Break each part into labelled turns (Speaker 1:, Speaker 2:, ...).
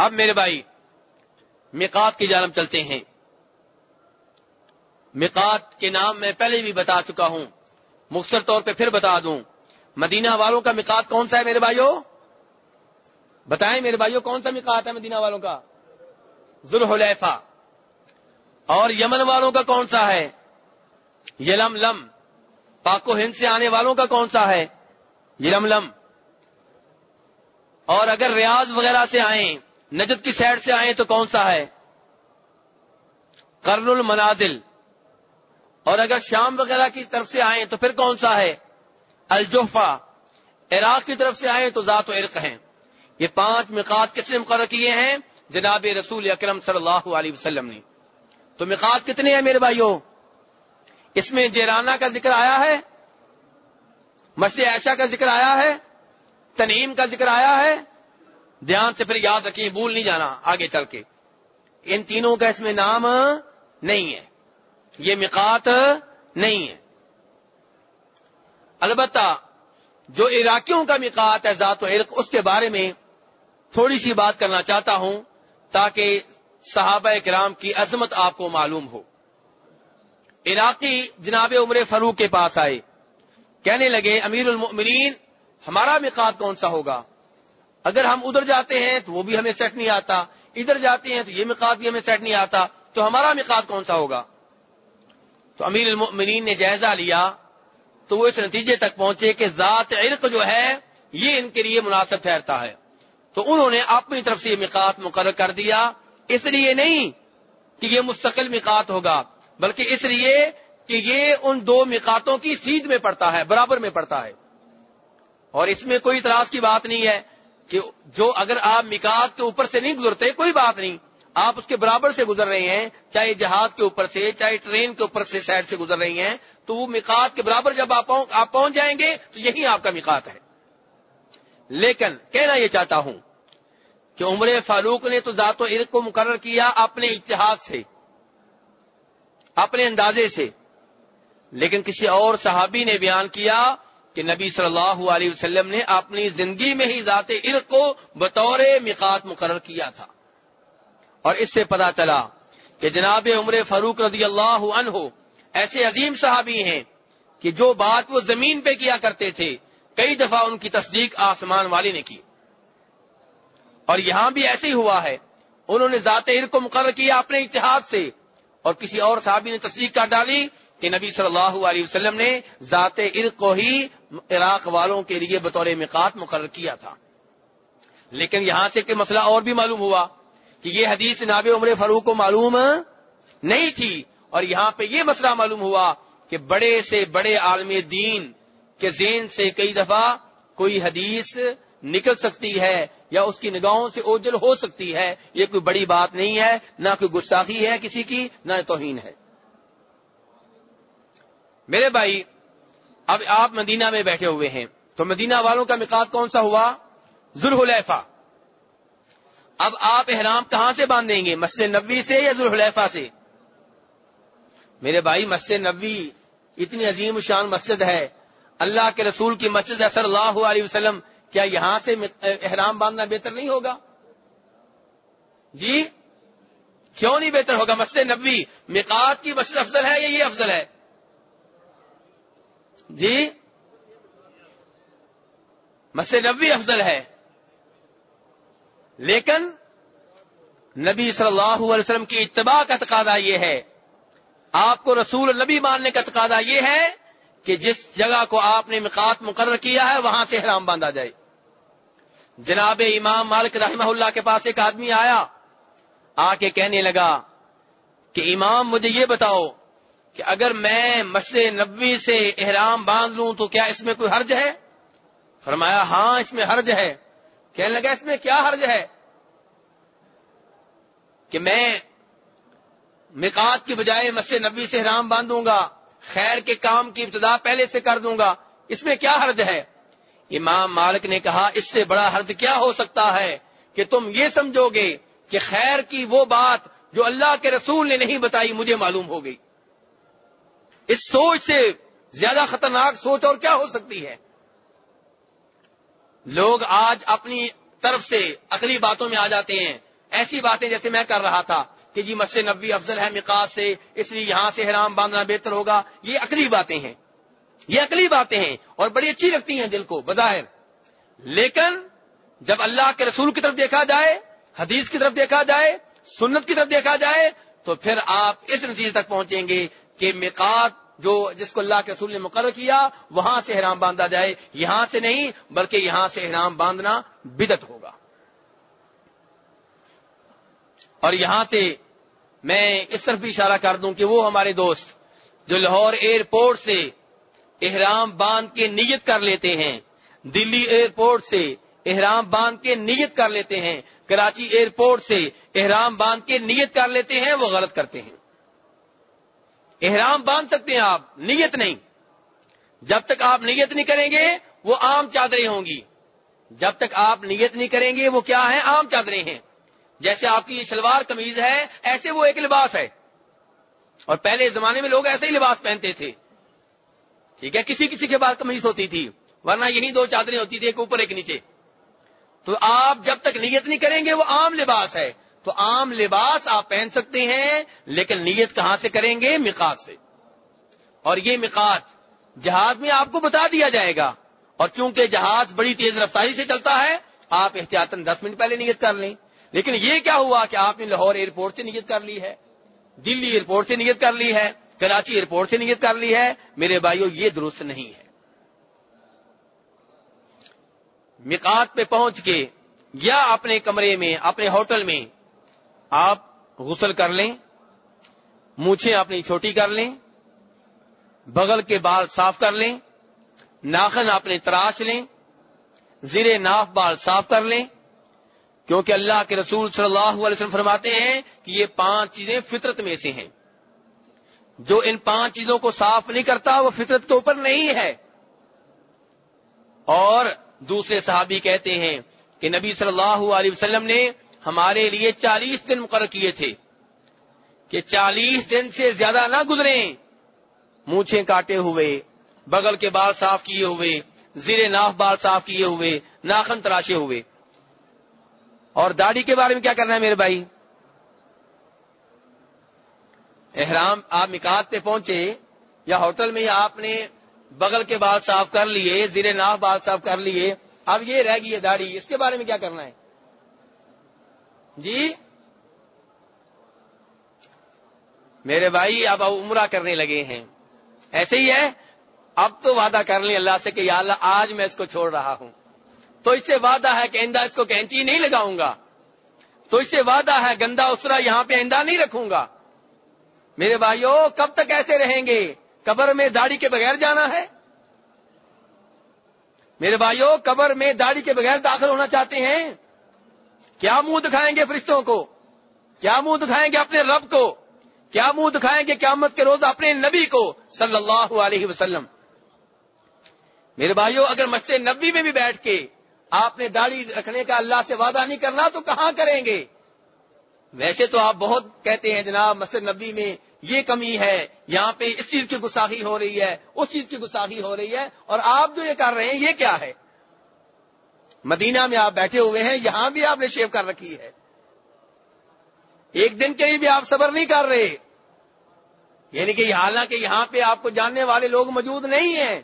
Speaker 1: اب میرے بھائی، مقات کی جانب چلتے ہیں۔ مقات کے نام میں پہلے بھی بتا چکا ہوں۔ مختصر طور پہ پھر بتا دوں۔ مدینہ والوں کا مقات کون سا ہے میرے بھائیوں بتائیں میرے بھائیوں کون سا مقات ہے مدینہ والوں کا؟ ذوالحلیفہ۔ اور یمن والوں کا کون سا ہے؟ یلم لم پاک و ہند سے آنے والوں کا کون سا ہے؟ یلم لم اور اگر ریاض وغیرہ سے آئیں نجد کی سائڈ سے آئیں تو کون سا ہے؟ کرن المنازل۔ اور اگر شام وغیرہ کی طرف سے آئیں تو پھر کون سا ہے؟ الجوفا عراق کی طرف سے آئیں تو ذات و عرق ہیں۔ یہ پانچ مقات کس نے مقرر کیے ہیں؟ جناب رسول اکرم صلی اللہ علیہ وسلم نے۔ تو مقات کتنے ہیں میرے بھائیوں اس میں جیرانہ کا ذکر آیا ہے، مسجد عائشہ کا ذکر آیا ہے تنیم کا ذکر آیا ہے دھیان سے پھر یاد رکھیں بھول نہیں جانا آگے چل کے۔ ان تینوں کا اس میں نام نہیں ہے۔ یہ مقات نہیں ہے۔ البتہ جو عراقیوں کا مقات ہے، ذات و عرق، اس کے بارے میں تھوڑی سی بات کرنا چاہتا ہوں تاکہ صحابہ کرام کی عظمت آپ کو معلوم ہو۔ عراقی جناب عمر فروخ کے پاس آئے۔ کہنے لگے، امیر المؤمنین، ہمارا مقات کون سا ہوگا؟ اگر ہم ادھر جاتے ہیں تو وہ بھی ہمیں سیٹ نہیں آتا، ادھر جاتے ہیں تو یہ مقات بھی ہمیں سیٹ نہیں آتا، تو ہمارا مقات کون سا ہوگا؟ تو امیر المؤمنین نے جائزہ لیا، تو وہ اس نتیجے تک پہنچے کہ ذات عرق جو ہے، یہ ان کے لیے مناسب ٹھہرتا ہے۔ تو انہوں نے اپنی طرف سے یہ مقات مقرر کر دیا، اس لیے نہیں کہ یہ مستقل مقات ہوگا، بلکہ اس لیے کہ یہ ان دو مقاتوں کی سیدھ میں پڑتا ہے، برابر میں پڑتا ہے۔ اور اس میں کوئی اعتراض کی بات نہیں ہے۔ کہ جو اگر آپ مکات کے اوپر سے نہیں گزرتے، کوئی بات نہیں۔ آپ اس کے برابر سے گزر رہے ہیں، چاہے جہاز کے اوپر سے، چاہے ٹرین کے اوپر سے سائڈ سے گزر رہی ہیں، تو وہ مکات کے برابر جب آپ پہنچ جائیں گے تو یہی آپ کا مکات ہے۔ لیکن کہنا یہ چاہتا ہوں کہ عمر فاروق نے تو ذات و عرق کو مقرر کیا اپنے اتحاد سے، اپنے اندازے سے۔ لیکن کسی اور صحابی نے بیان کیا کہ نبی صلی اللہ علیہ وسلم نے اپنی زندگی میں ہی ذات عرق کو بطور مقات مقرر کیا تھا۔ اور اس سے پتا چلا کہ جناب عمر فاروق رضی اللہ عنہ ایسے عظیم صحابی ہیں کہ جو بات وہ زمین پہ کیا کرتے تھے، کئی دفعہ ان کی تصدیق آسمان والے نے کی۔ اور یہاں بھی ایسے ہی ہوا ہے، انہوں نے ذات عرق کو مقرر کیا اپنے اتحاد سے۔ اور کسی اور صحابی نے تصدیق کر ڈالی کہ نبی صلی اللہ علیہ وسلم نے ذات عرق کو ہی عراق والوں کے لیے بطور مقات مقرر کیا تھا۔ لیکن یہاں سے کہ مسئلہ اور بھی معلوم ہوا کہ یہ حدیث ناب عمر فروخ کو معلوم نہیں تھی اور یہاں پہ یہ مسئلہ معلوم ہوا کہ بڑے سے بڑے عالم دین کے ذہن سے کئی دفعہ کوئی حدیث نکل سکتی ہے یا اس کی نگاہوں سے اوجل ہو سکتی ہے۔ یہ کوئی بڑی بات نہیں ہے، نہ کوئی گستاخی ہے کسی کی، نہ توہین ہے۔ میرے بھائی اب آپ مدینہ میں بیٹھے ہوئے ہیں۔ تو مدینہ والوں کا مقاد کون سا ہوا؟ ذوالحلیفہ۔ اب آپ احرام کہاں سے باندھیں گے؟ مسجد نبوی سے یا ذوالحلیفہ سے؟ میرے بھائی، مسجد نبوی اتنی عظیم شان مسجد ہے۔ اللہ کے رسول کی مسجد ہے صلی اللہ علیہ وسلم۔ کیا یہاں سے احرام باندھنا بہتر نہیں ہوگا؟ جی؟ کیوں نہیں بہتر ہوگا؟ مسجد نبوی مقات کی مسجد افضل ہے یا یہ افضل ہے؟ جی؟ مسجد نبوی افضل ہے۔ لیکن نبی صلی اللہ علیہ وسلم کی اتباع کا تقاضا یہ ہے۔ آپ کو رسول نبی ماننے کا تقاضا یہ ہے کہ جس جگہ کو آپ نے مقات مقرر کیا ہے، وہاں سے حرام باندھا جائے۔ جناب امام مالک رحمہ اللہ کے پاس ایک آدمی آیا، آ کے کہنے لگا کہ امام مجھے یہ بتاؤ کہ اگر میں مسجد نبوی سے احرام باندھ لوں تو کیا اس میں کوئی حرج ہے؟ فرمایا ہاں اس میں حرج ہے۔ کہنے لگا، اس میں کیا حرج ہے؟ کہ میں مکات کی بجائے مسجد نبی سے احرام باندھوں گا، خیر کے کام کی ابتدا پہلے سے کر دوں گا، اس میں کیا حرج ہے؟ امام مالک نے کہا، اس سے بڑا حرج کیا ہو سکتا ہے کہ تم یہ سمجھو گے کہ خیر کی وہ بات جو اللہ کے رسول نے نہیں بتائی مجھے معلوم ہو گئی۔ اس سوچ سے زیادہ خطرناک سوچ اور کیا ہو سکتی ہے؟ لوگ آج اپنی طرف سے عقلی باتوں میں آ جاتے ہیں۔ ایسی باتیں جیسے میں کر رہا تھا کہ جی مسجد نبی افضل ہے مقاص سے، اس لیے یہاں سے حرام باندھنا بہتر ہوگا۔ یہ عقلی باتیں ہیں۔ یہ عقلی باتیں ہیں اور بڑی اچھی لگتی ہیں دل کو، بظاہر۔ لیکن جب اللہ کے رسول کی طرف دیکھا جائے، حدیث کی طرف دیکھا جائے، سنت کی طرف دیکھا جائے، تو پھر آپ اس نتیجے تک پہنچیں گے کہ مقات جو جس کو اللہ کے رسول نے مقرر کیا، وہاں سے حرام باندھا جائے۔ یہاں سے نہیں، بلکہ یہاں سے حرام باندھنا بدت ہوگا۔ اور یہاں سے میں اس طرف بھی اشارہ کر دوں کہ وہ ہمارے دوست جو لاہور ایئرپورٹ سے احرام باندھ کے نیت کر لیتے ہیں، دلی ایئرپورٹ سے احرام باندھ کے نیت کر لیتے ہیں، کراچی ایئرپورٹ سے احرام باندھ کے نیت کر لیتے ہیں، وہ غلط کرتے ہیں۔ احرام باندھ سکتے ہیں آپ، نیت نہیں۔ جب تک آپ نیت نہیں کریں گے، وہ عام چادریں ہوں گی۔ جب تک آپ نیت نہیں کریں گے، وہ کیا ہیں؟ عام چادریں ہیں۔ جیسے آپ کی یہ شلوار کمیز ہے، ایسے وہ ایک لباس ہے۔ اور پہلے زمانے میں لوگ ایسے ہی لباس پہنتے تھے۔ ٹھیک ہے، کسی کسی کے بعد کمیز ہوتی تھی، ورنہ یہی دو چادریں ہوتی تھی ایک اوپر ایک نیچے۔ تو آپ جب تک نیت نہیں کریں گے، وہ عام لباس ہے۔ تو عام لباس آپ پہن سکتے ہیں، لیکن نیت کہاں سے کریں گے؟ مقات سے۔ اور یہ مقات جہاز میں آپ کو بتا دیا جائے گا۔ اور چونکہ جہاز بڑی تیز رفتاری سے چلتا ہے، آپ احتیاط دس منٹ پہلے نیت کر لیں۔ لیکن یہ کیا ہوا کہ آپ نے لاہور ایئرپورٹ سے نیت کر لی ہے؟ دلی ایئرپورٹ سے نیت کر لی ہے؟ کراچی ایئرپورٹ سے نیت کر لی ہے؟ میرے بھائیوں یہ درست نہیں ہے۔ مکات پہ پہنچ کے یا اپنے کمرے میں، اپنے ہوٹل میں آپ غسل کر لیں، مونچھیں اپنی چھوٹی کر لیں، بغل کے بال صاف کر لیں، ناخن اپنے تراش لیں، زیر ناف بال صاف کر لیں۔ کیونکہ اللہ کے رسول صلی اللہ علیہ وسلم فرماتے ہیں کہ یہ پانچ چیزیں فطرت میں سے ہیں۔ جو ان پانچ چیزوں کو صاف نہیں کرتا، وہ فطرت کے اوپر نہیں ہے۔ اور دوسرے صحابی کہتے ہیں کہ نبی صلی اللہ علیہ وسلم نے ہمارے لیے چالیس دن مقرر کیے تھے کہ چالیس دن سے زیادہ نہ گزرے مونچھیں کاٹے ہوئے، بغل کے بال صاف کیے ہوئے، زیر ناف بال صاف کیے ہوئے، ناخن تراشے ہوئے۔ اور داڑھی کے بارے میں کیا کرنا ہے میرے بھائی؟ احرام آپ مکات پہ پہنچے یا ہوٹل میں آپ نے بغل کے بال صاف کر لیے، زیر ناف بال صاف کر لیے، اب یہ رہ گئی ہے داڑھی، اس کے بارے میں کیا کرنا ہے؟ جی؟ میرے بھائی، اب عمرہ کرنے لگے ہیں۔ ایسے ہی ہے۔ اب تو وعدہ کر لیں اللہ سے کہ یا اللہ، آج میں اس کو چھوڑ رہا ہوں۔ تو اس سے وعدہ ہے کہ آئندہ اس کو کینچی نہیں لگاؤں گا۔ تو اس سے وعدہ ہے گندا اسرا یہاں پہ آئندہ نہیں رکھوں گا۔ میرے بھائیوں کب تک ایسے رہیں گے؟ قبر میں داڑھی کے بغیر جانا ہے؟ میرے بھائیوں قبر میں داڑھی کے بغیر داخل ہونا چاہتے ہیں؟ کیا منہ دکھائیں گے فرشتوں کو؟ کیا منہ دکھائیں گے اپنے رب کو؟ کیا منہ دکھائیں گے قیامت کے روز اپنے نبی کو صلی اللہ علیہ وسلم؟ میرے بھائیوں اگر مسجد نبی میں بھی بیٹھ کے آپ نے داڑھی رکھنے کا اللہ سے وعدہ نہیں کرنا، تو کہاں کریں گے؟ ویسے تو آپ بہت کہتے ہیں، جناب، مسجد نبی میں یہ کمی ہے، یہاں پہ اس چیز کی گساخی ہو رہی ہے، اس چیز کی گساخی ہو رہی ہے، اور آپ جو یہ کر رہے ہیں، یہ کیا ہے؟ مدینہ میں آپ بیٹھے ہوئے ہیں، یہاں بھی آپ نے شیو کر رکھی ہے۔ ایک دن کے لیے بھی آپ صبر نہیں کر رہے۔ یعنی کہ حالانکہ یہاں پہ آپ کو جاننے والے لوگ موجود نہیں ہیں۔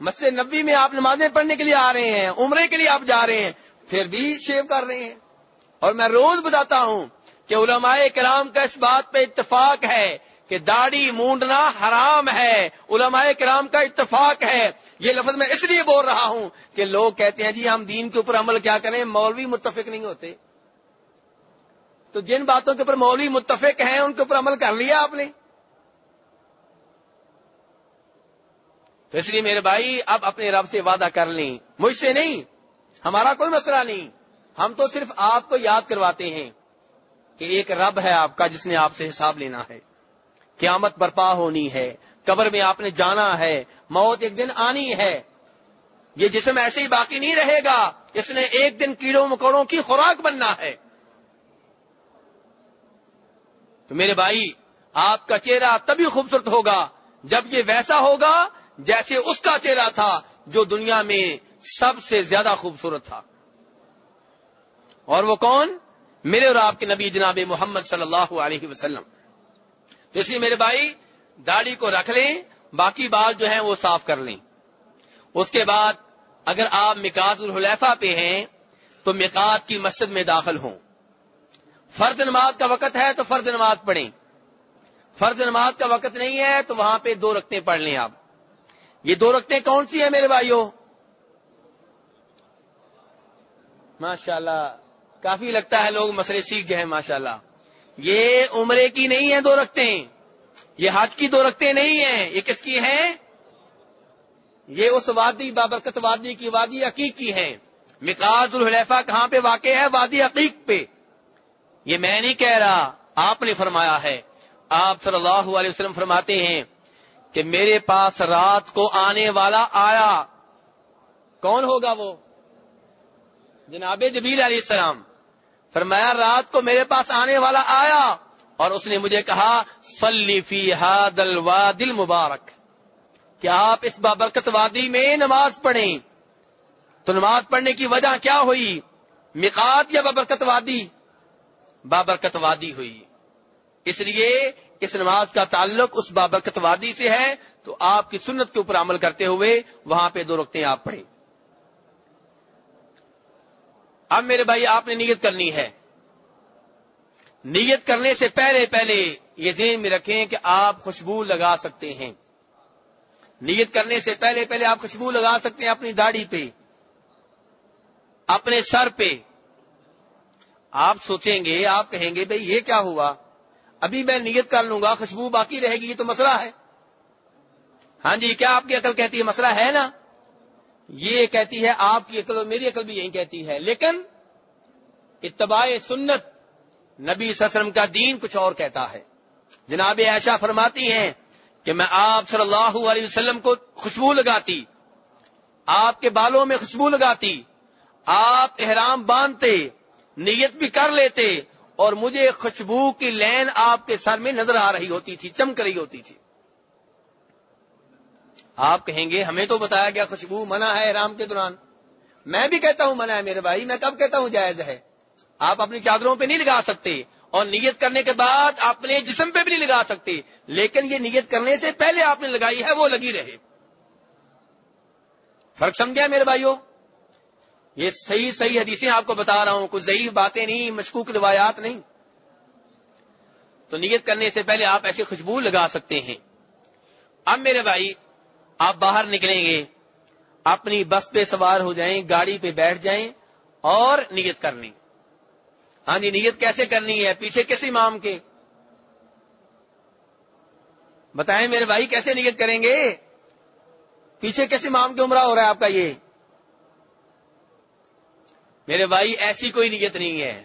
Speaker 1: مسجد نبی میں آپ نمازیں پڑھنے کے لیے آ رہے ہیں، عمرے کے لیے آپ جا رہے ہیں، پھر بھی شیو کر رہے ہیں۔ اور میں روز بتاتا ہوں کہ علماء کرام کا اس بات پہ اتفاق ہے کہ داڑھی مونڈنا حرام ہے۔ علماء کرام کا اتفاق ہے۔ یہ لفظ میں اس لیے بول رہا ہوں کہ لوگ کہتے ہیں جی ہم دین کے اوپر عمل کیا کریں، مولوی متفق نہیں ہوتے۔ تو جن باتوں کے اوپر مولوی متفق ہیں، ان کے اوپر عمل کر لیا آپ نے۔ تو اس لیے میرے بھائی، اب اپنے رب سے وعدہ کر لیں۔ مجھ سے نہیں، ہمارا کوئی مسئلہ نہیں۔ ہم تو صرف آپ کو یاد کرواتے ہیں کہ ایک رب ہے آپ کا جس نے آپ سے حساب لینا ہے۔ قیامت برپا ہونی ہے۔ قبر میں آپ نے جانا ہے، موت ایک دن آنی ہے۔ یہ جسم ایسے ہی باقی نہیں رہے گا اس نے ایک دن کیڑوں مکوڑوں کی خوراک بننا ہے۔ تو میرے بھائی، آپ کا چہرہ تبھی خوبصورت ہوگا جب یہ ویسا ہوگا جیسے اس کا چہرہ تھا جو دنیا میں سب سے زیادہ خوبصورت تھا۔ اور وہ کون؟ میرے اور آپ کے نبی جناب محمد صلی اللہ علیہ وسلم۔ تو اس لیے میرے بھائی داڑھی کو رکھ لیں، باقی بات جو ہے وہ صاف کر لیں۔ اس کے بعد اگر آپ مکات الحلیفہ پہ ہیں، تو مکات کی مسجد میں داخل ہوں۔ فرض نماز کا وقت ہے تو فرض نماز پڑھیں۔ فرض نماز کا وقت نہیں ہے تو وہاں پہ دو رکھتے پڑھ لیں آپ۔ یہ دو رکھتے کون سی ہیں میرے بھائیوں ماشاء اللہ کافی لگتا ہے لوگ مسئلے سیکھ گئے ہیں ماشاء اللہ یہ عمرے کی نہیں ہے دو رکھتے یہ حج کی دو رکھتے نہیں ہیں، یہ کس کی ہیں؟ یہ اس وادی، بابرکت وادی کی، وادی عقیق کی ہیں۔ مکاز الحلیفہ کہاں پہ واقع ہے؟ وادی عقیق پہ۔ یہ میں نہیں کہہ رہا، آپ نے فرمایا ہے۔ آپ صلی اللہ علیہ وسلم فرماتے ہیں کہ میرے پاس رات کو آنے والا آیا۔ کون ہوگا وہ؟ جناب جبیل علیہ السلام۔ فرمایا، رات کو میرے پاس آنے والا آیا۔ اور اس نے مجھے کہا سلی فی دل دل مبارک کہ آپ اس بابرکت وادی میں نماز پڑھیں؟ تو نماز پڑھنے کی وجہ کیا ہوئی؟ مقات یا بابرکت وادی؟ بابرکت وادی ہوئی۔ اس لیے اس نماز کا تعلق اس بابرکت وادی سے ہے۔ تو آپ کی سنت کے اوپر عمل کرتے ہوئے وہاں پہ دو رکھتے آپ پڑھیں۔ اب میرے بھائی، آپ نے نیت کرنی ہے۔ نیت کرنے سے پہلے پہلے یہ ذہن میں رکھیں کہ آپ خوشبو لگا سکتے ہیں۔ نیت کرنے سے پہلے پہلے آپ خوشبو لگا سکتے ہیں اپنی داڑھی پہ، اپنے سر پہ۔ آپ سوچیں گے، آپ کہیں گے، بھائی یہ کیا ہوا؟ ابھی میں نیت کر لوں گا، خوشبو باقی رہے گی، یہ تو مسئلہ ہے۔ ہاں جی کیا آپ کی عقل کہتی ہے مسئلہ ہے نا؟ یہ کہتی ہے، آپ کی عقل اور میری عقل بھی یہی کہتی ہے۔ لیکن اتباع سنت نبی وسلم کا دین کچھ اور کہتا ہے۔ جناب ایشا فرماتی ہیں کہ میں آپ صلی اللہ علیہ وسلم کو خوشبو لگاتی، آپ کے بالوں میں خوشبو لگاتی، آپ احرام باندھتے، نیت بھی کر لیتے اور مجھے خوشبو کی لین آپ کے سر میں نظر آ رہی ہوتی تھی، چمک رہی ہوتی تھی۔ آپ کہیں گے، ہمیں تو بتایا گیا خوشبو منع ہے احرام کے دوران۔ میں بھی کہتا ہوں منع ہے میرے بھائی، میں کب کہتا ہوں جائز ہے؟ آپ اپنی چادروں پہ نہیں لگا سکتے اور نیت کرنے کے بعد اپنے جسم پہ بھی نہیں لگا سکتے لیکن یہ نیت کرنے سے پہلے آپ نے لگائی ہے وہ لگی رہے فرق سمجھا میرے بھائیوں یہ صحیح صحیح حدیثیں آپ کو بتا رہا ہوں، کچھ ضعیف باتیں نہیں، مشکوک روایات نہیں۔ تو نیت کرنے سے پہلے آپ ایسی خوشبو لگا سکتے ہیں۔ اب میرے بھائی، آپ باہر نکلیں گے، اپنی بس پہ سوار ہو جائیں، گاڑی پہ بیٹھ جائیں اور نیت کرنی۔ ہاں جی نیت کیسے کرنی ہے؟ پیچھے کس امام کے؟ بتائیں میرے بھائی کیسے نیت کریں گے؟ پیچھے کس امام کے عمرہ ہو رہا ہے آپ کا یہ؟ میرے بھائی، ایسی کوئی نیت نہیں ہے۔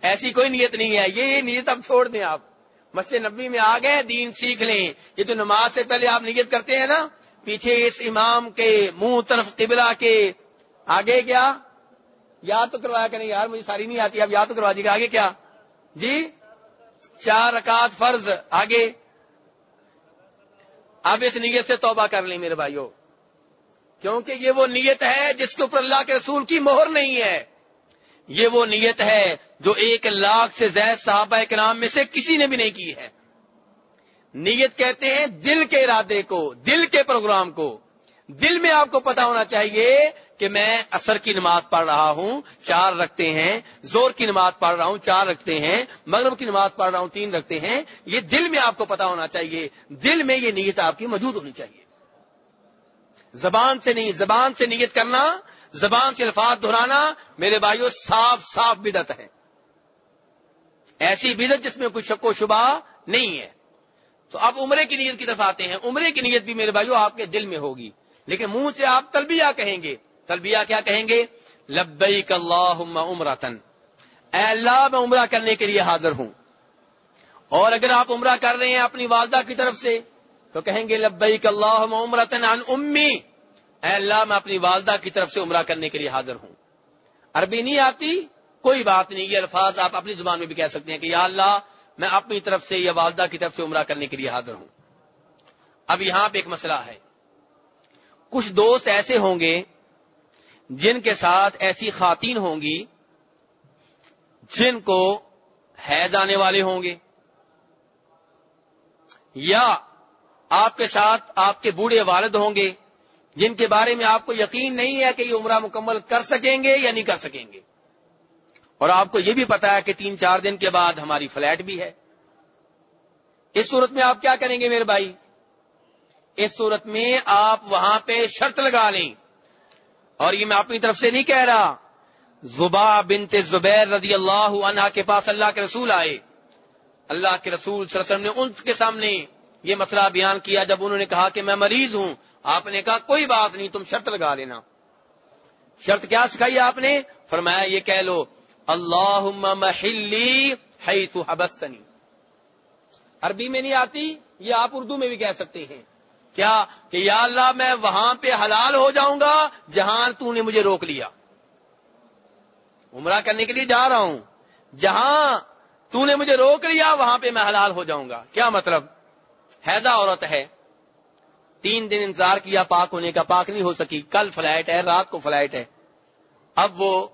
Speaker 1: ایسی کوئی نیت نہیں ہے۔ یہ نیت اب چھوڑ دیں آپ۔ مسجد نبی میں آ گئے، دین سیکھ لیں۔ یہ تو نماز سے پہلے آپ نیت کرتے ہیں نا، پیچھے اس امام کے منہ طرف قبلہ کے آگے کیا؟ یاد تو کروایا کہ نہیں یار مجھے ساری نہیں آتی، اب یاد تو کروا دیجیے آگے کیا؟ جی؟ چار رکعت فرض، آگے۔ اب اس نیت سے توبہ کر لیں میرے بھائیوں کیونکہ یہ وہ نیت ہے جس کے اوپر اللہ کے رسول کی مہر نہیں ہے۔ یہ وہ نیت ہے جو ایک لاکھ سے زائد صحابہ کے نام میں سے کسی نے بھی نہیں کی ہے۔ نیت کہتے ہیں دل کے ارادے کو، دل کے پروگرام کو۔ دل میں آپ کو پتا ہونا چاہیے کہ میں اثر کی نماز پڑھ رہا ہوں، چار رکھتے ہیں زور کی نماز پڑھ رہا ہوں، چار رکھتے ہیں، مغرب کی نماز پڑھ رہا ہوں، تین رکھتے ہیں۔ یہ دل میں آپ کو پتا ہونا چاہیے، دل میں یہ نیت آپ کی موجود ہونی چاہیے۔ زبان سے نہیں، زبان سے نیت کرنا، زبان سے الفاظ دہرانا میرے بھائیوں صاف صاف بدت ہے۔ ایسی بدت جس میں کوئی شک و شبہ نہیں ہے۔ تو اب عمرے کی نیت کی طرف آتے ہیں، عمرے کی نیت بھی میرے بھائیوں آپ کے دل میں ہوگی۔ لیکن منہ سے آپ تلبیہ کہیں گے۔ تلبیہ کیا کہیں گے؟ لبیک اللہ عمرتن۔ اے اللہ، میں عمرہ کرنے کے لیے حاضر ہوں۔ اور اگر آپ عمرہ کر رہے ہیں اپنی والدہ کی طرف سے، تو کہیں گے لبیک اللہ عمرتن عن امی۔ اے اللہ، میں اپنی والدہ کی طرف سے عمرہ کرنے کے لیے حاضر ہوں۔ عربی نہیں آتی؟ کوئی بات نہیں، یہ الفاظ آپ اپنی زبان میں بھی کہہ سکتے ہیں کہ یا اللہ، میں اپنی طرف سے یا والدہ کی طرف سے عمرہ کرنے کے لیے حاضر ہوں۔ اب یہاں پہ ایک مسئلہ ہے۔ کچھ دوست ایسے ہوں گے جن کے ساتھ ایسی خواتین ہوں گی جن کو حیض آنے والے ہوں گے یا آپ کے ساتھ آپ کے بوڑھے والد ہوں گے جن کے بارے میں آپ کو یقین نہیں ہے کہ یہ عمرہ مکمل کر سکیں گے یا نہیں کر سکیں گے اور آپ کو یہ بھی پتا ہے کہ تین چار دن کے بعد ہماری فلیٹ بھی ہے اس صورت میں آپ کیا کریں گے میرے بھائی اس صورت میں آپ وہاں پہ شرط لگا لیں۔ اور یہ میں اپنی طرف سے نہیں کہہ رہا۔ زبا بنت زبیر رضی اللہ عنہ کے پاس اللہ کے رسول آئے۔ اللہ کے رسول صلی اللہ علیہ وسلم نے ان کے سامنے یہ مسئلہ بیان کیا۔ جب انہوں نے کہا کہ میں مریض ہوں، آپ نے کہا کوئی بات نہیں، تم شرط لگا لینا۔ شرط کیا سکھائی آپ نے؟ فرمایا یہ کہہ لو اللہ محلی حبستنی۔ عربی میں نہیں آتی، یہ آپ اردو میں بھی کہہ سکتے ہیں۔ کیا کہ یا اللہ میں وہاں پہ حلال ہو جاؤں گا جہاں تو نے مجھے روک لیا؟ عمرہ کرنے کے لیے جا رہا ہوں۔ جہاں تو نے مجھے روک لیا، وہاں پہ میں حلال ہو جاؤں گا۔ کیا مطلب؟ حیضہ عورت ہے۔ تین دن انتظار کیا، پاک ہونے کا، پاک نہیں ہو سکی۔ کل فلائٹ ہے، رات کو فلائٹ ہے۔ اب وہ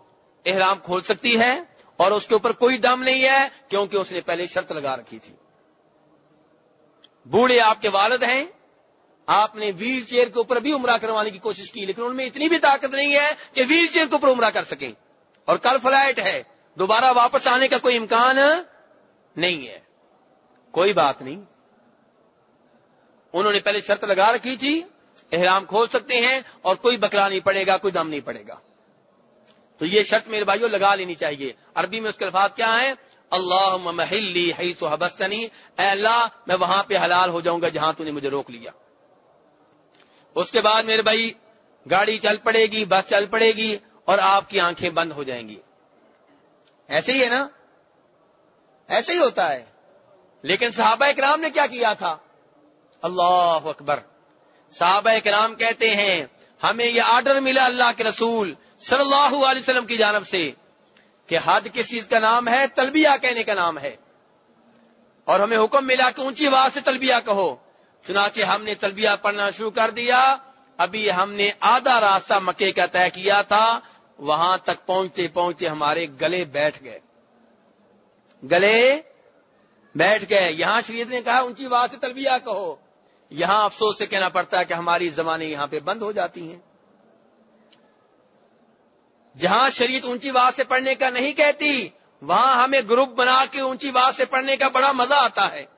Speaker 1: احرام کھول سکتی ہے اور اس کے اوپر کوئی دم نہیں ہے کیونکہ اس نے پہلے شرط لگا رکھی تھی۔ بوڑھے آپ کے والد ہیں۔ آپ نے ویل چیئر کے اوپر بھی عمرہ کروانے کی کوشش کی، لیکن ان میں اتنی بھی طاقت نہیں ہے کہ ویل چیئر کے اوپر عمرہ کر سکیں۔ اور کل فلائٹ ہے، دوبارہ واپس آنے کا کوئی امکان نہیں ہے۔ کوئی بات نہیں۔ انہوں نے پہلے شرط لگا رکھی تھی، احرام کھول سکتے ہیں اور کوئی بکرا نہیں پڑے گا، کوئی دم نہیں پڑے گا۔ تو یہ شرط میرے بھائیوں لگا لینی چاہیے۔ عربی میں اس کے الفاظ کیا ہیں؟ اللہ محلی حبستنی۔ اے اللہ، میں وہاں پہ حلال ہو جاؤں گا جہاں تو نے مجھے روک لیا۔ اس کے بعد میرے بھائی، گاڑی چل پڑے گی، بس چل پڑے گی اور آپ کی آنکھیں بند ہو جائیں گی۔ ایسے ہی ہے نا؟ ایسے ہی ہوتا ہے۔ لیکن صحابہ اکرام نے کیا کیا تھا؟ اللہ اکبر۔ صحابہ اکرام کہتے ہیں، ہمیں یہ آرڈر ملا اللہ کے رسول صلی اللہ علیہ وسلم کی جانب سے کہ حد کس چیز کا نام ہے؟ تلبیہ کہنے کا نام ہے۔ اور ہمیں حکم ملا کہ اونچی آواز سے تلبیہ کہو۔ چنانچہ ہم نے تلبیہ پڑھنا شروع کر دیا۔ ابھی ہم نے آدھا راستہ مکے کا طے کیا تھا۔ وہاں تک پہنچتے پہنچتے ہمارے گلے بیٹھ گئے۔ گلے بیٹھ گئے۔ یہاں شریعت نے کہا، اونچی آواز سے تلبیہ کہو۔ یہاں افسوس سے کہنا پڑتا ہے کہ ہماری زبانیں یہاں پہ بند ہو جاتی ہیں۔ جہاں شریعت اونچی بات سے پڑھنے کا نہیں کہتی، وہاں ہمیں گروپ بنا کے اونچی بات سے پڑھنے کا بڑا مزہ آتا ہے۔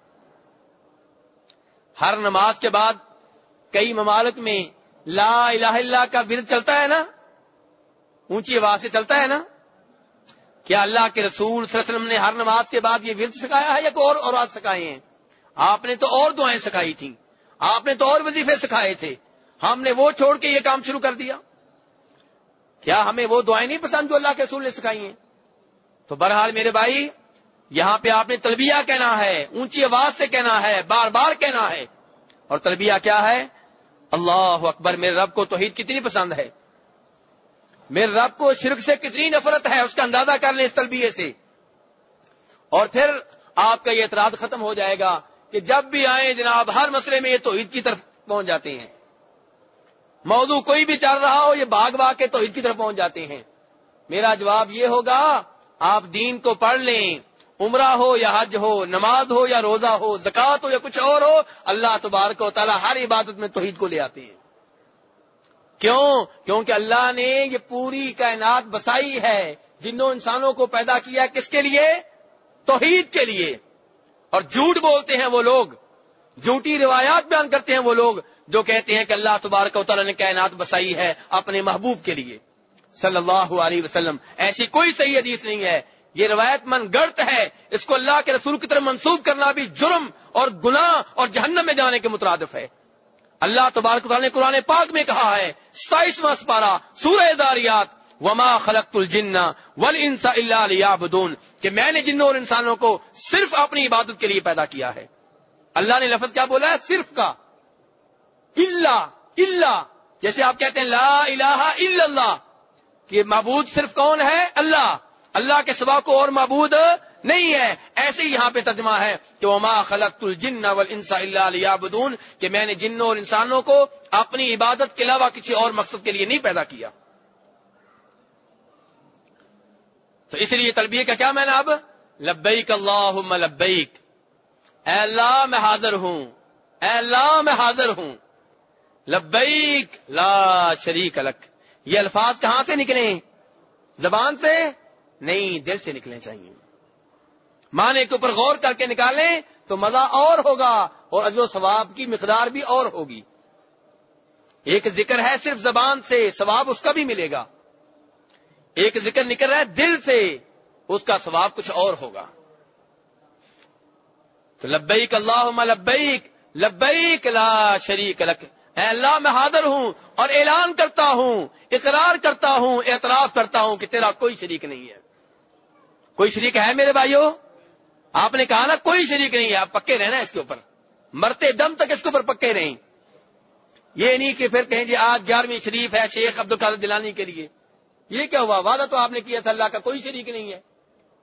Speaker 1: ہر نماز کے بعد کئی ممالک میں لا الہ اللہ کا ورد چلتا ہے نا؟ اونچی آواز سے چلتا ہے نا؟ کیا اللہ کے رسول صلی اللہ علیہ وسلم نے ہر نماز کے بعد یہ ورد سکھایا ہے یا کوئی اور اور سکھائے ہیں؟ آپ نے تو اور دعائیں سکھائی تھیں۔ آپ نے تو اور وظیفے سکھائے تھے۔ ہم نے وہ چھوڑ کے یہ کام شروع کر دیا۔ کیا ہمیں وہ دعائیں نہیں پسند جو اللہ کے رسول نے سکھائی ہیں؟ تو بہرحال میرے بھائی یہاں پہ آپ نے تلبیہ کہنا ہے، اونچی آواز سے کہنا ہے، بار بار کہنا ہے۔ اور تلبیہ کیا ہے؟ اللہ اکبر، میرے رب کو توحید کتنی پسند ہے۔ میرے رب کو شرک سے کتنی نفرت ہے اس کا اندازہ کر لیں اس تلبیے سے۔ اور پھر آپ کا یہ اعتراض ختم ہو جائے گا کہ جب بھی آئیں جناب، ہر مسئلے میں یہ توحید کی طرف پہنچ جاتے ہیں۔ موضوع کوئی بھی چل رہا ہو، یہ باغ باغ کے تو کی طرف پہنچ جاتے ہیں۔ میرا جواب یہ ہوگا، آپ دین کو پڑھ لیں۔ عمرہ ہو یا حج ہو، نماز ہو یا روزہ ہو، زکوٰۃ ہو یا کچھ اور ہو، اللہ تبارک و تعالیٰ ہر عبادت میں توحید کو لے آتے ہیں کیوں؟ کیونکہ اللہ نے یہ پوری کائنات بسائی ہے، جنوں انسانوں کو پیدا کیا کس کے لیے؟ توحید کے لیے۔ اور جھوٹ بولتے ہیں وہ لوگ، جھوٹی روایات بیان کرتے ہیں وہ لوگ، جو کہتے ہیں کہ اللہ تبارک و تعالیٰ نے کائنات بسائی ہے اپنے محبوب کے لیے۔ صلی اللہ علیہ وسلم، ایسی کوئی صحیح حدیث نہیں ہے یہ روایت من گڑت ہے، اس کو اللہ کے رسول کی طرف منسوخ کرنا بھی جرم اور گناہ اور جہنم میں جانے کے مترادف ہے۔ اللہ تبارک نے قرآن پاک میں کہا ہے، ستائیسواں سپارہ، سورہ داریات وما خلق الجن ول انسا اللہ کہ میں نے جنوں اور انسانوں کو صرف اپنی عبادت کے لیے پیدا کیا ہے۔ اللہ نے لفظ کیا بولا ہے؟ صرف کا۔ اللہ اللہ جیسے آپ کہتے ہیں، لا الہ الا اللہ، کہ معبود صرف کون ہے؟ اللہ۔ اللہ کے سوا کو اور معبود نہیں ہے۔ ایسے ہی یہاں پہ ترجمہ ہے کہ وما خلقت الجن والانس الا ليعبدون، کہ میں نے جنوں اور انسانوں کو اپنی عبادت کے علاوہ کسی اور مقصد کے لیے نہیں پیدا کیا۔ تو اس لیے تلبیہ کا کیا میں نے اب؟ لبیک اللہ لبیک۔ اے اللہ میں حاضر ہوں، اے اللہ میں حاضر ہوں۔ لبیک، لا شریک الک یہ الفاظ کہاں سے نکلیں؟ زبان سے؟ نہیں دل سے نکلنے چاہیے۔ معنی کے اوپر غور کر کے نکالیں تو مزہ اور ہوگا اور اجر و ثواب کی مقدار بھی اور ہوگی۔ ایک ذکر ہے صرف زبان سے، ثواب اس کا بھی ملے گا۔ ایک ذکر نکل رہا ہے دل سے، اس کا ثواب کچھ اور ہوگا۔ تو لبیک اللہ لبیک لبیک لا شریک لک۔ اے اللہ میں حاضر ہوں اور اعلان کرتا ہوں، اقرار کرتا ہوں، اعتراف کرتا ہوں کہ تیرا کوئی شریک نہیں ہے۔ کوئی شریک ہے میرے بھائیوں آپ نے کہا نا کوئی شریک نہیں ہے، آپ پکے رہنا اس کے اوپر۔ مرتے دم تک اس کے اوپر پکے رہیں۔ یہ نہیں کہ پھر کہیں جی آج گیارہویں شریف ہے شیخ عبد القادر دلانی کے لیے۔ یہ کیا ہوا؟ وعدہ تو آپ نے کیا تھا، اللہ کا کوئی شریک نہیں ہے۔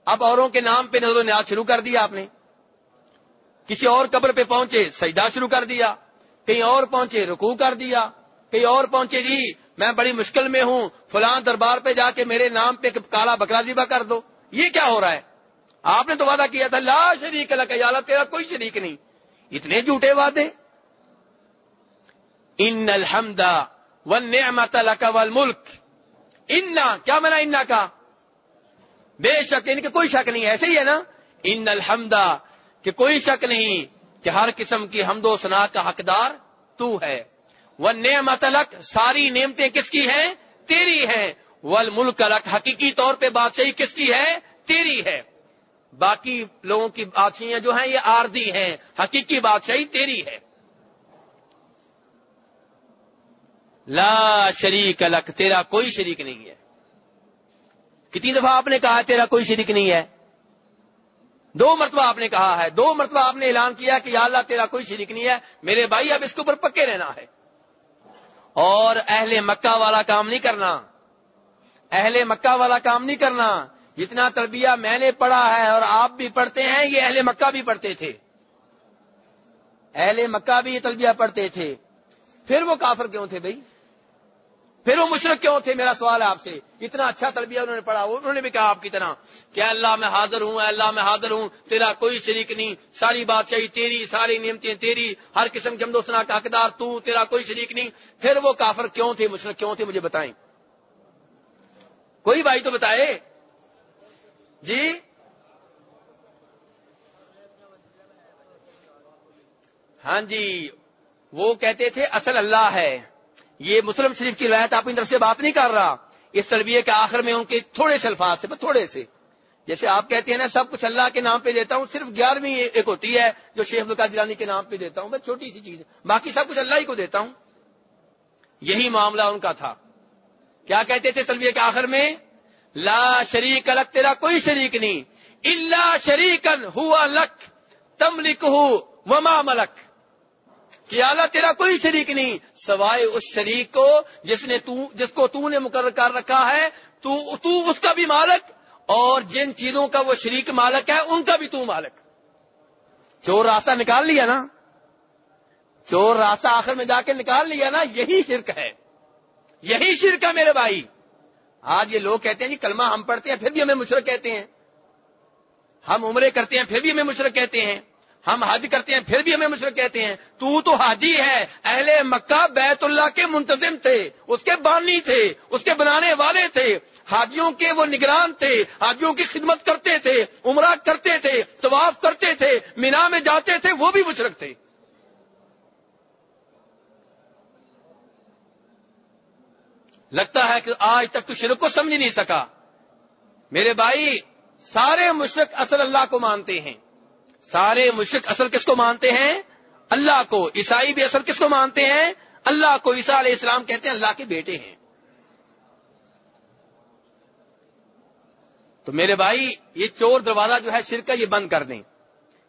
Speaker 1: اب اوروں کے نام پہ نظر و نیاز شروع کر دیا آپ نے۔ کسی اور قبر پہ پہنچے، سجدہ شروع کر دیا۔ کہیں اور پہنچے، رکوع کر دیا۔ کہیں اور پہنچے جی میں بڑی مشکل میں ہوں، فلاں دربار پہ جا کے میرے نام پہ کالا بکرا زیبا کر دو۔ یہ کیا ہو رہا ہے؟ آپ نے تو وعدہ کیا تھا، لا شریک اللہ، تیرا کوئی شریک نہیں۔ اتنے جھوٹے وعدے۔ ان الحمد و نعمت لک والملک۔ انا کیا منا انا کا؟ بے شک، ان کے کوئی شک نہیں، ایسے ہی ہے نا؟ ان الحمد، کہ کوئی شک نہیں کہ ہر قسم کی حمد و سنا کا حقدار تو ہے۔ وہ نعمت الک ساری نعمتیں کس کی ہیں؟ تیری ہیں۔ ول ملک الک حقیقی طور پہ بادشاہی کس کی ہے؟ تیری ہے۔ باقی لوگوں کی بادشاہیاں جو ہیں، یہ آردی ہیں۔ حقیقی بادشاہی تیری ہے۔ لا شریک الک تیرا کوئی شریک نہیں ہے۔ کتنی دفعہ آپ نے کہا تیرا کوئی شریک نہیں ہے؟ دو مرتبہ آپ نے کہا ہے، دو مرتبہ آپ نے اعلان کیا کہ یا اللہ، تیرا کوئی شریک نہیں ہے۔ میرے بھائی، اب اس کے اوپر پکے رہنا ہے۔ اور اہل مکہ والا کام نہیں کرنا۔ اہل مکہ والا کام نہیں کرنا۔ جتنا تربیہ میں نے پڑھا ہے اور آپ بھی پڑھتے ہیں، یہ اہل مکہ بھی پڑھتے تھے۔ اہل مکہ بھی یہ تربیہ پڑھتے تھے۔ پھر وہ کافر کیوں تھے بھائی؟ پھر وہ مشرق کیوں تھے؟ میرا سوال ہے آپ سے۔ اتنا اچھا تربیہ انہوں نے پڑھا، انہوں نے بھی کہا آپ کی طرح کہ اللہ میں حاضر ہوں اللہ میں حاضر ہوں، تیرا کوئی شریک نہیں۔ ساری بات چاہیے تیری، ساری نعمتیں تیری، ہر قسم کے ہمدوسنا کا حقدار تو، تیرا کوئی شریک نہیں۔ پھر وہ کافر کیوں تھے؟ مشرق کیوں تھے؟ مجھے بتائیں۔ کوئی بھائی تو بتائے؟ جی؟ ہاں جی وہ کہتے تھے، اصل اللہ ہے۔ یہ مسلم شریف کی روایت آپ کی طرف سے بات نہیں کر رہا۔ اس تربیے کے آخر میں ان کے تھوڑے سے الفاظ سے تھوڑے سے۔ جیسے آپ کہتے ہیں نا، سب کچھ اللہ کے نام پہ دیتا ہوں، صرف گیارہویں ایک ہوتی ہے جو شیخ جیلانی کے نام پہ دیتا ہوں، بس چھوٹی سی چیز۔ باقی سب کچھ اللہ ہی کو دیتا ہوں۔ یہی معاملہ ان کا تھا۔ کیا کہتے تھے تلبیہ کے آخر میں؟ لا شریک الگ تیرا کوئی شریک نہیں۔ اللہ شریکن ہوا لک تم لکھ وما ملک۔ کہ اللہ، تیرا کوئی شریک نہیں۔ سوائے اس شریک کو جس نے تو، جس کو تو نے مقرر کر رکھا ہے، تو تو اس کا بھی مالک، اور جن چیزوں کا وہ شریک مالک ہے، ان کا بھی تو مالک۔ چور راستہ نکال لیا نا۔ چور راستہ آخر میں جا کے نکال لیا نا، یہی شرک ہے۔ یہی شرک ہے میرے بھائی۔ آج یہ لوگ کہتے ہیں جی کلمہ ہم پڑھتے ہیں، پھر بھی ہمیں مشرق کہتے ہیں۔ ہم عمرے کرتے ہیں، پھر بھی ہمیں مشرق کہتے ہیں۔ ہم حج کرتے ہیں، پھر بھی ہمیں مشرق کہتے ہیں۔ تو تو حاجی ہے، اہل مکہ بیت اللہ کے منتظم تھے، اس کے بانی تھے، اس کے بنانے والے تھے۔ حاجیوں کے وہ نگران تھے، حاجیوں کی خدمت کرتے تھے، عمرہ کرتے تھے، طواف کرتے تھے، مینا میں جاتے تھے، وہ بھی مشرق تھے۔ لگتا ہے کہ آج تک تو شرک کو سمجھ نہیں سکا۔ میرے بھائی، سارے مشرق اصل اللہ کو مانتے ہیں۔ سارے مشرق اصل کس کو مانتے ہیں؟ اللہ کو۔ عیسائی بھی اصل کس کو مانتے ہیں؟ اللہ کو۔ عیسیٰ علیہ السلام کہتے ہیں اللہ کے بیٹے ہیں۔ تو میرے بھائی، یہ چور دروازہ جو ہے شرک کا، یہ بند کر دیں۔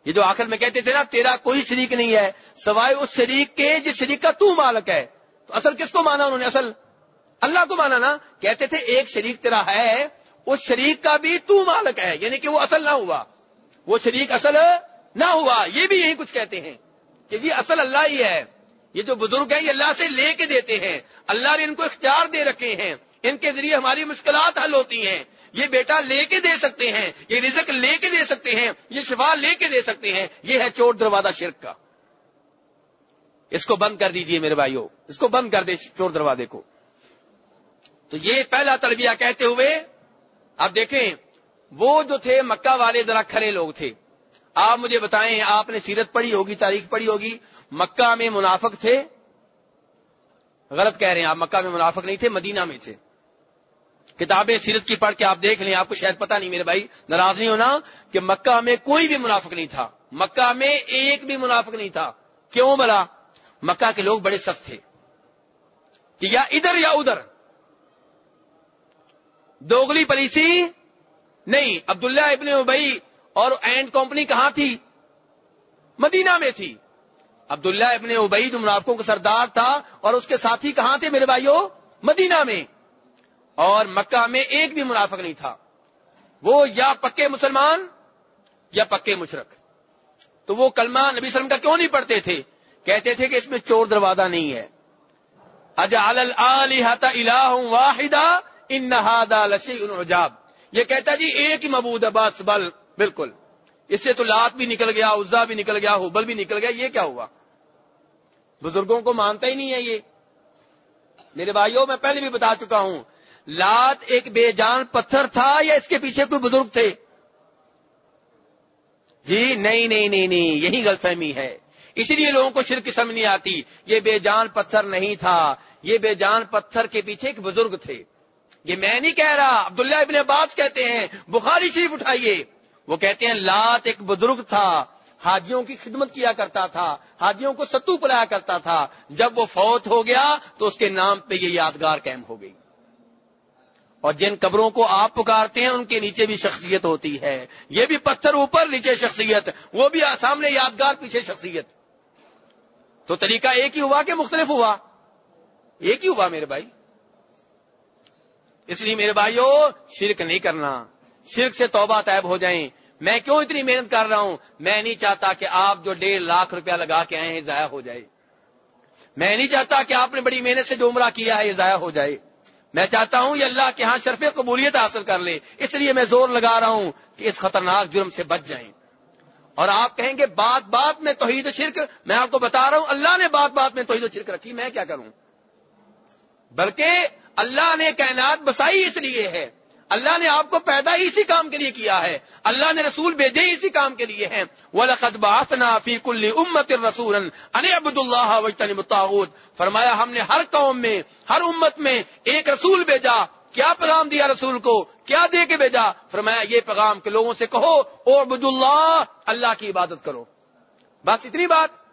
Speaker 1: یہ جو آخر میں کہتے تھے نا، تیرا کوئی شریک نہیں ہے، سوائے اس شریک کے جس شریک کا تو مالک ہے۔ تو اصل کس کو مانا انہوں نے؟ اصل اللہ کو مانا نا، کہتے تھے، ایک شریک تیرا ہے، اس شریک کا بھی تو مالک ہے یعنی کہ وہ اصل نہ ہوا۔ وہ شریک اصل نہ ہوا، یہ بھی یہی کچھ کہتے ہیں کہ یہ اصل اللہ ہی ہے۔ یہ جو بزرگ ہیں، یہ اللہ سے لے کے دیتے ہیں۔ اللہ نے ان کو اختیار دے رکھے ہیں۔ ان کے ذریعے ہماری مشکلات حل ہوتی ہیں۔ یہ بیٹا لے کے دے سکتے ہیں، یہ رزق لے کے دے سکتے ہیں، یہ شفا لے کے دے سکتے ہیں۔ یہ ہے چور دروازہ شرک کا۔ اس کو بند کر دیجیے میرے بھائیوں اس کو بند کر دے چور دروازے کو۔ تو یہ پہلا تلبیہ کہتے ہوئے اب دیکھیں، وہ جو تھے مکہ والے ذرا کھڑے لوگ تھے۔ آپ مجھے بتائیں، آپ نے سیرت پڑھی ہوگی، تاریخ پڑھی ہوگی، مکہ میں منافق تھے؟ غلط کہہ رہے ہیں، آپ مکہ میں منافق نہیں تھے، مدینہ میں تھے۔ کتابیں سیرت کی پڑھ کے آپ دیکھ لیں، آپ کو شاید پتا نہیں، میرے بھائی، ناراض نہیں ہونا کہ مکہ میں کوئی بھی منافق نہیں تھا۔ مکہ میں ایک بھی منافق نہیں تھا۔ کیوں بلا مکہ کے لوگ بڑے سخت تھے کہ یا ادھر یا ادھر۔ دوگلی پلیسی نہیں. عبداللہ ابن ابئی اور اینڈ کمپنی کہاں تھی؟ مدینہ میں تھی. عبداللہ ابن ابئی جو منافقوں کا سردار تھا اور اس کے ساتھی کہاں تھے میرے بھائیوں مدینہ میں. اور مکہ میں ایک بھی منافق نہیں تھا. وہ یا پکے مسلمان یا پکے مشرق. تو وہ کلمہ نبی وسلم کا کیوں نہیں پڑھتے تھے؟ کہتے تھے کہ اس میں چور دروازہ نہیں ہے. الہ واحدہ ان عجاب یہ کہتا جی ایک ہی مبود بس بل بالکل اس سے تو لات بھی نکل گیا عزا بھی نکل گیا حبل بھی نکل گیا یہ کیا ہوا بزرگوں کو مانتا ہی نہیں ہے یہ میرے بھائیوں میں پہلے بھی بتا چکا ہوں لات ایک بے جان پتھر تھا یا اس کے پیچھے کوئی بزرگ تھے جی نہیں نہیں نہیں نہیں یہی غلط فہمی ہے اسی لیے لوگوں کو شرک سمجھ نہیں آتی یہ بے جان پتھر نہیں تھا یہ بے جان پتھر کے پیچھے ایک بزرگ تھے یہ میں نہیں کہہ رہا، عبداللہ ابن عباس کہتے ہیں، بخاری شریف اٹھائیے۔ وہ کہتے ہیں، لات ایک بزرگ تھا، حاجیوں کی خدمت کیا کرتا تھا، حاجیوں کو ستو پلایا کرتا تھا۔ جب وہ فوت ہو گیا تو اس کے نام پہ یہ یادگار قائم ہو گئی۔ اور جن قبروں کو آپ پکارتے ہیں، ان کے نیچے بھی شخصیت ہوتی ہے۔ یہ بھی پتھر اوپر، نیچے شخصیت۔ وہ بھی سامنے یادگار، پیچھے شخصیت۔ تو طریقہ ایک ہی ہوا کہ مختلف ہوا؟ ایک ہی ہوا میرے بھائی۔ اس لیے میرے بھائیوں شرک نہیں کرنا۔ شرک سے توبہ طیب ہو جائیں۔ میں کیوں اتنی محنت کر رہا ہوں؟ میں نہیں چاہتا کہ آپ جو ڈیڑھ لاکھ روپیہ لگا کے آئے ہیں، ضائع ہو جائے۔ میں نہیں چاہتا کہ آپ نے بڑی محنت سے جو عمرہ کیا ہے، یہ ضائع ہو جائے۔ میں چاہتا ہوں یہ اللہ کے ہاں شرف قبولیت حاصل کر لے۔ اس لیے میں زور لگا رہا ہوں کہ اس خطرناک جرم سے بچ جائیں۔ اور آپ کہیں گے، بات بات میں توحید و شرک، میں آپ کو بتا رہا ہوں، اللہ نے بات بات میں توحید و شرک رکھی، میں کیا کروں؟ بلکہ اللہ نے کائنات بسائی اس لیے ہے۔ اللہ نے آپ کو پیدا ہی اسی کام کے لیے کیا ہے۔ اللہ نے رسول بھیجے اسی کام کے لیے ہیں۔ وَلَقَدْ بَعَثْنَا فِي كُلِّ أُمَّةٍ رَسُولًا أَنِ عَبُدُ اللَّهَ وَاجْتَنِبُ الطَّاغُوتَ۔ فرمایا، ہم نے ہر قوم میں، ہر امت میں ایک رسول بھیجا۔ کیا پیغام دیا رسول کو؟ کیا دے کے بھیجا؟ فرمایا، یہ پیغام کے لوگوں سے کہو او عبد اللہ اللہ کی عبادت کرو۔ بس اتنی بات۔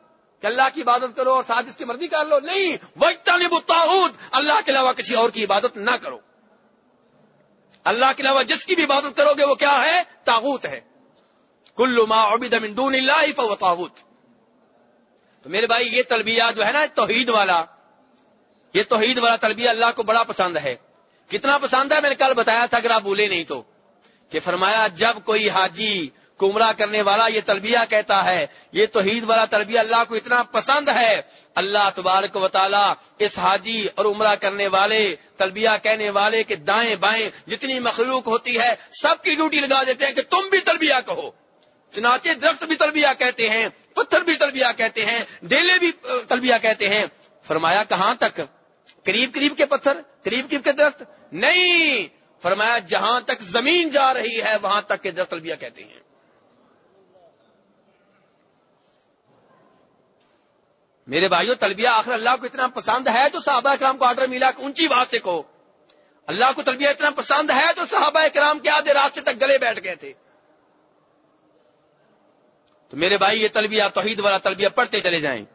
Speaker 1: کہ اللہ کی عبادت کرو اور ساتھ اس کی مرضی کر لو۔ نہیں وجتنب الطاغوت۔ اللہ کے علاوہ کسی اور کی عبادت نہ کرو۔ اللہ کے علاوہ جس کی بھی عبادت کرو گے وہ کیا ہے؟ تاغوت ہے۔ کل ما عبد من دون اللہ فهو تاغوت تو میرے بھائی، یہ تلبیہ جو ہے نا توحید والا، یہ توحید والا تلبیہ اللہ کو بڑا پسند ہے۔ کتنا پسند ہے؟ میں نے کل بتایا تھا، اگر آپ بولے نہیں تو۔ کہ فرمایا، جب کوئی حاجی کمرہ کرنے والا یہ تلبیہ کہتا ہے، یہ توحید والا تلبیہ اللہ کو اتنا پسند ہے۔ اللہ تبارک و تعالی اس حاجی اور عمرہ کرنے والے، تلبیہ کہنے والے کے دائیں بائیں جتنی مخلوق ہوتی ہے، سب کی ڈیوٹی لگا دیتے ہیں کہ تم بھی تلبیہ کہو۔ چنانچہ درخت بھی تلبیہ کہتے ہیں، پتھر بھی تلبیہ کہتے ہیں، ڈیلے بھی تلبیہ کہتے ہیں۔ فرمایا کہاں تک؟ قریب قریب کے پتھر، قریب قریب کے درخت؟ نہیں۔ فرمایا جہاں تک زمین جا رہی ہے، وہاں تک کے درخت تلبیہ کہتے ہیں۔ میرے بھائیو، تلبیہ آخر اللہ کو اتنا پسند ہے تو صحابہ کرام کو آڈر ملا کہ اونچی بات سے کہو۔ اللہ کو تلبیہ اتنا پسند ہے تو صحابہ کرام کے آدھے راستے تک گلے بیٹھ گئے تھے۔ تو میرے بھائی، یہ تلبیہ توحید والا تلبیہ پڑھتے چلے جائیں۔